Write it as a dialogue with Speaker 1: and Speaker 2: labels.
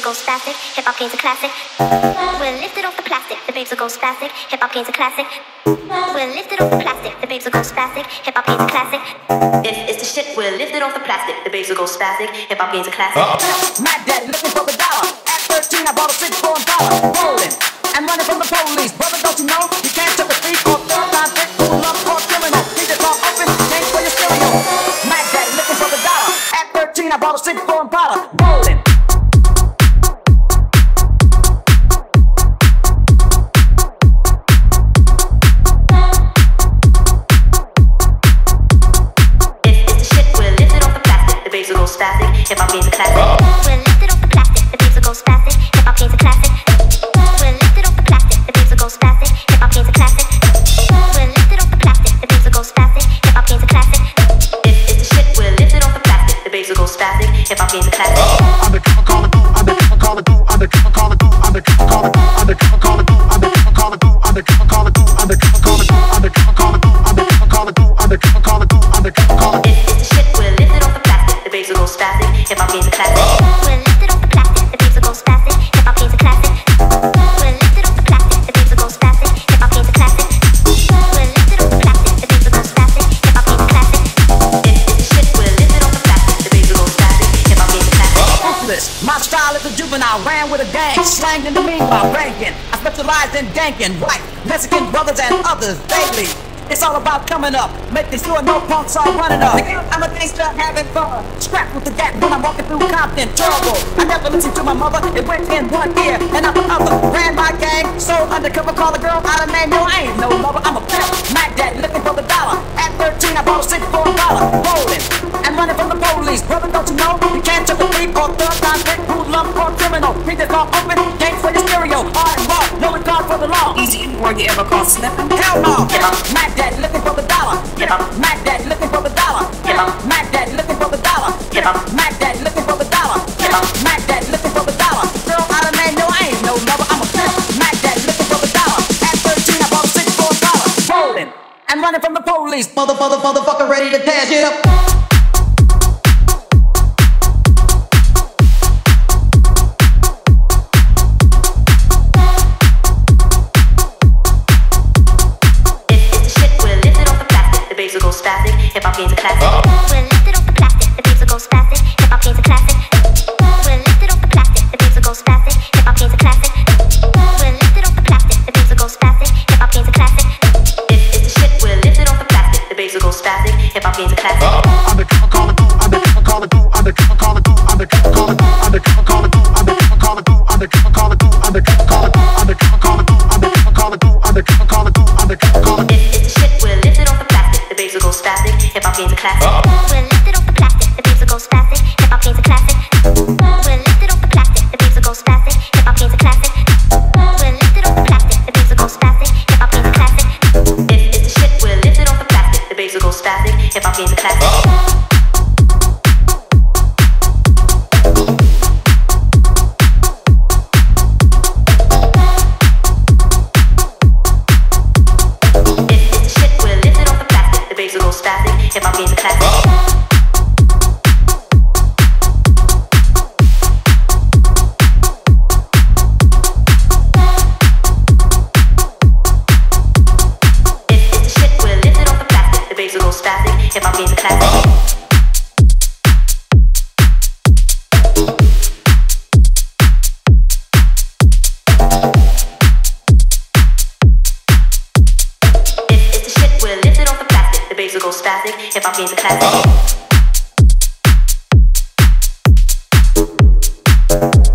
Speaker 1: will go spastic. Hip hop gains a classic. We're lifted off the plastic, the babes will go spastic. Hip hop gains a classic. We're lifted off the plastic, the babes will go spastic. Hip hop gains a classic. If it's the shit, we're lifted off the plastic, the babes will go spastic. Hip hop gains a classic.
Speaker 2: Mad Daddy looking for the dollar. At 13, I bought a six for a dollar. Rolling and running from the police. Brother, don't you know? You can't touch a thief or third time thick, cool up or criminal. Keep the car open, change for your stereo. Mad Daddy looking for the dollar. At 13, I bought a six for a dollar.
Speaker 1: spastic if I'm being classic. Plastic, the babes will go spastic. Hip hop gains a classic. We're lifted off the plastic, the babes go spastic. Hip hop gains a classic. We're lifted off the plastic, the babes go spastic. Hip hop gains a classic. We're lifted off the plastic, the babes go spastic. Hip hop gains a classic. It's the shit, we're lifted off the plastic, the babes go spastic. Hip hop gains a classic.
Speaker 2: My style is a juvenile, ran with a gang, slanged in the meanwhile, ranking. I specialize in ganking, white, Mexican brothers and others daily. It's all about coming up, making sure no punks are running up. I'm a gangster having fun, scrap with the gap when I'm walking through Compton, trouble. I never listened to my mother, it went in one ear and out the other. Ran my gang, so undercover, call a girl out of name. No, I ain't no lover, I'm a pimp. Mad dad looking for the dollar. At 13, I bought a six for a dollar, rolling and running from the police. Brother, don't you know? You can't touch a thief or third time thick, hoodlum or criminal. Keep the car open,
Speaker 3: were you ever caught slipping?
Speaker 2: Hell no. Mad Daddy looking for the dollar.
Speaker 1: Hip hop.
Speaker 2: Mad Daddy looking for the dollar.
Speaker 1: Hip hop.
Speaker 2: Mad Daddy looking for the dollar.
Speaker 1: Hip hop.
Speaker 2: Mad Daddy looking for the dollar.
Speaker 1: Hip hop.
Speaker 2: Mad Daddy looking for the dollar. Girl out of name, no, I ain't no lover. I'm a pimp. Mad Daddy looking for the dollar. At 13, I bought a six for a dollar. Rolling and running from the police. Mother, mother, motherfucker, ready to tear shit up.
Speaker 1: We're lifted off the plastic, the spastic. Hip hop a classic. We're lifted off the plastic, the. Hip hop gains a classic. We're lifted off the plastic, the. Hip hop a classic. We're lifted off the plastic, the. Hip hop a classic. It's the Hip hop gains a classic. We're lifted off the plastic, the babes will go spastic. Hip hop gains a classic. We're lifted off the plastic, the babes will go spastic. Hip hop gains a classic. shit, my beat the. Spastic. Hip hop gains a classic. Oh.